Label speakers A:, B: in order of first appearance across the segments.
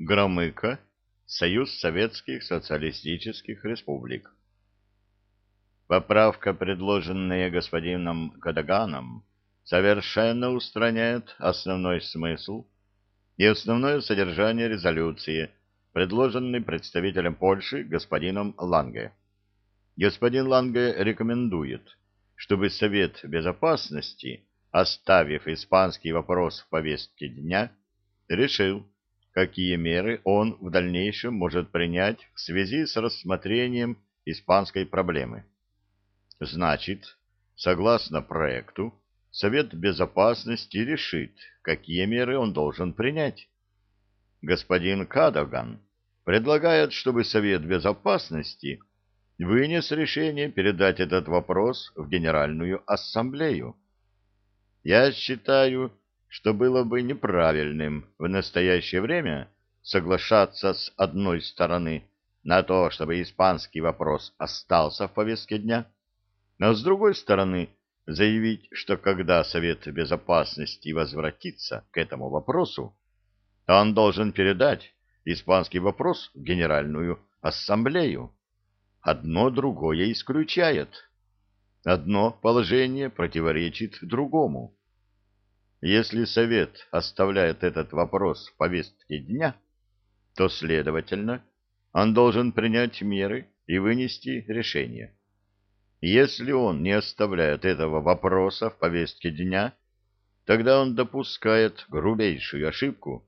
A: Громыко, Союз Советских Социалистических Республик. Поправка, предложенная господином Кадаганом, совершенно устраняет основной смысл и основное содержание резолюции, предложенной представителем Польши господином Ланге. Господин Ланге рекомендует, чтобы Совет Безопасности, оставив испанский вопрос в повестке дня, решил, какие меры он в дальнейшем может принять в связи с рассмотрением испанской проблемы. Значит, согласно проекту, Совет Безопасности решит, какие меры он должен принять. Господин Кадаган предлагает, чтобы Совет Безопасности вынес решение передать этот вопрос в Генеральную Ассамблею. Я считаю, что было бы неправильным в настоящее время соглашаться с одной стороны на то, чтобы испанский вопрос остался в повестке дня, а с другой стороны заявить, что когда Совет Безопасности возвратится к этому вопросу, он должен передать испанский вопрос в Генеральную Ассамблею. Одно другое исключает. Одно положение противоречит другому. Если Совет оставляет этот вопрос в повестке дня, то, следовательно, он должен принять меры и вынести решение. Если он не оставляет этого вопроса в повестке дня, тогда он допускает грубейшую ошибку,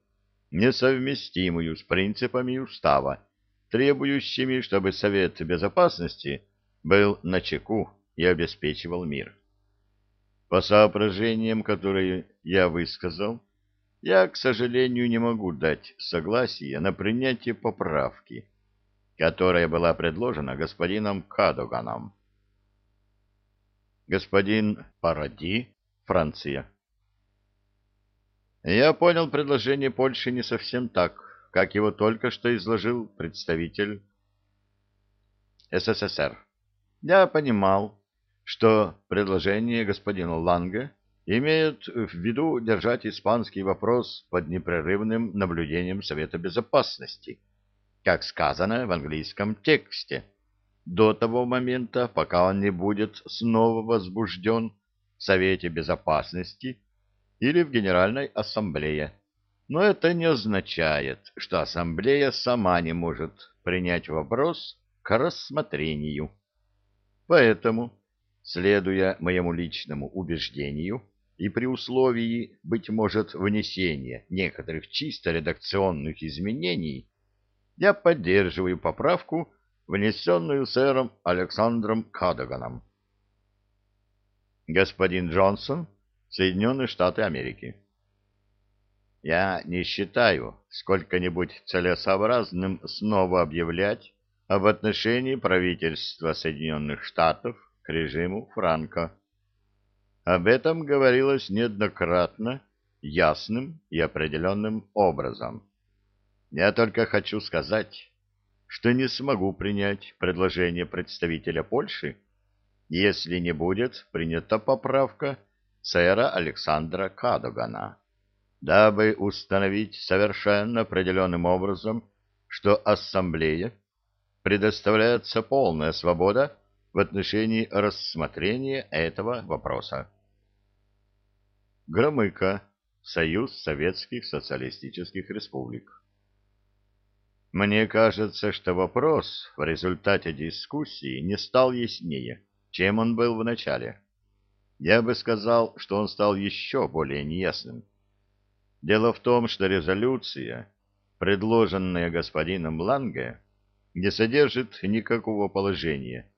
A: несовместимую с принципами устава, требующими, чтобы Совет Безопасности был начеку и обеспечивал мир. По соображениям, которые я высказал, я, к сожалению, не могу дать согласие на принятие поправки, которая была предложена господином Кадоганом. Господин Паради, Франция. Я понял предложение Польши не совсем так, как его только что изложил представитель СССР. Я понимал, что предложение господина Ланге имеет в виду держать испанский вопрос под непрерывным наблюдением Совета Безопасности, как сказано в английском тексте, до того момента, пока он не будет снова возбужден в Совете Безопасности или в Генеральной Ассамблее. Но это не означает, что Ассамблея сама не может принять вопрос к рассмотрению. Поэтому Следуя моему личному убеждению и при условии, быть может, внесения некоторых чисто редакционных изменений, я поддерживаю поправку, внесенную сэром Александром Кадаганом. Господин Джонсон, Соединенные Штаты Америки. Я не считаю сколько-нибудь целесообразным снова объявлять об отношении правительства Соединенных Штатов режиму Франко. Об этом говорилось неоднократно, ясным и определенным образом. Я только хочу сказать, что не смогу принять предложение представителя Польши, если не будет принята поправка сэра Александра Кадогана, дабы установить совершенно определенным образом, что Ассамблее предоставляется полная свобода в отношении рассмотрения этого вопроса. Громыко. Союз Советских Социалистических Республик. Мне кажется, что вопрос в результате дискуссии не стал яснее, чем он был в начале. Я бы сказал, что он стал еще более неясным. Дело в том, что резолюция, предложенная господином Ланге, не содержит никакого положения,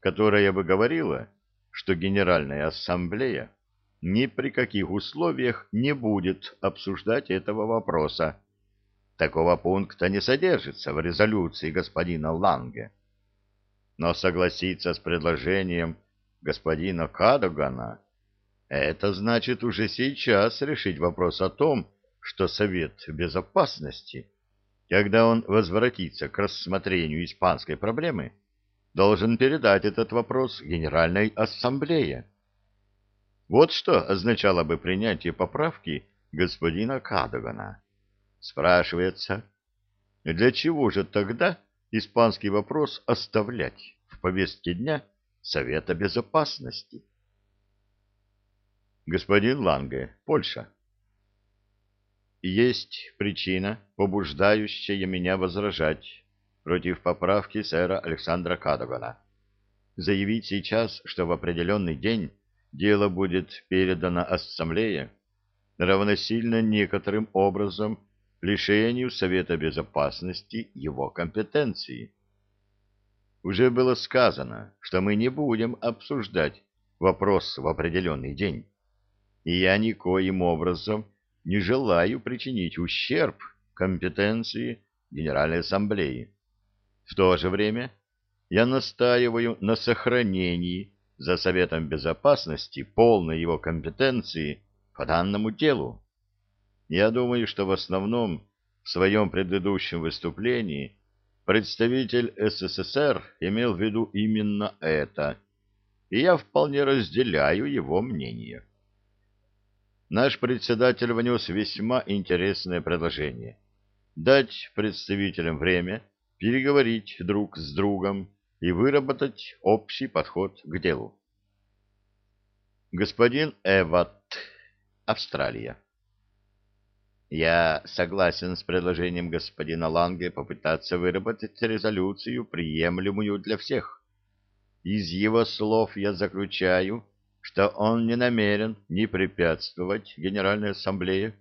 A: которая бы говорила, что Генеральная Ассамблея ни при каких условиях не будет обсуждать этого вопроса. Такого пункта не содержится в резолюции господина Ланге. Но согласиться с предложением господина Кадогана — это значит уже сейчас решить вопрос о том, что Совет Безопасности, когда он возвратится к рассмотрению испанской проблемы, должен передать этот вопрос Генеральной Ассамблее. Вот что означало бы принятие поправки господина Кадогана. Спрашивается, Для чего же тогда испанский вопрос оставлять в повестке дня Совета Безопасности? Господин Ланге, Польша. Есть причина, побуждающая меня возражать против поправки сэра Александра Кадогана. Заявить сейчас, что в определенный день дело будет передано Ассамблее, равносильно некоторым образом лишению Совета Безопасности его компетенции. Уже было сказано, что мы не будем обсуждать вопрос в определенный день, и я никоим образом не желаю причинить ущерб компетенции Генеральной Ассамблеи. В то же время я настаиваю на сохранении за Советом Безопасности полной его компетенции по данному делу. Я думаю, что в основном в своем предыдущем выступлении представитель СССР имел в виду именно это, и я вполне разделяю его мнение. Наш председатель внес весьма интересное предложение — дать представителям время переговорить друг с другом и выработать общий подход к делу. Господин Эват, Австралия. Я согласен с предложением господина Ланге попытаться выработать резолюцию, приемлемую для всех. Из его слов я заключаю, что он не намерен ни препятствовать Генеральной Ассамблее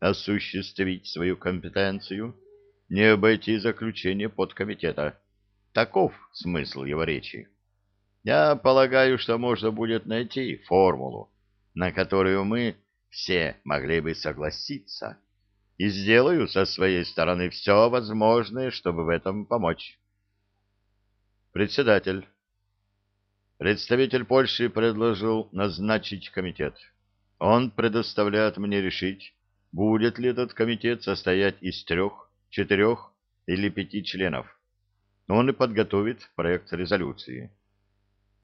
A: осуществить свою компетенцию, ни обойти заключение подкомитета. Таков смысл его речи. Я полагаю, что можно будет найти формулу, на которую мы все могли бы согласиться и сделаю со своей стороны все возможное, чтобы в этом помочь. Председатель. Представитель Польши предложил назначить комитет. Он предоставляет мне решить, будет ли этот комитет состоять из трех, четырех или пяти членов. Он и подготовит проект резолюции.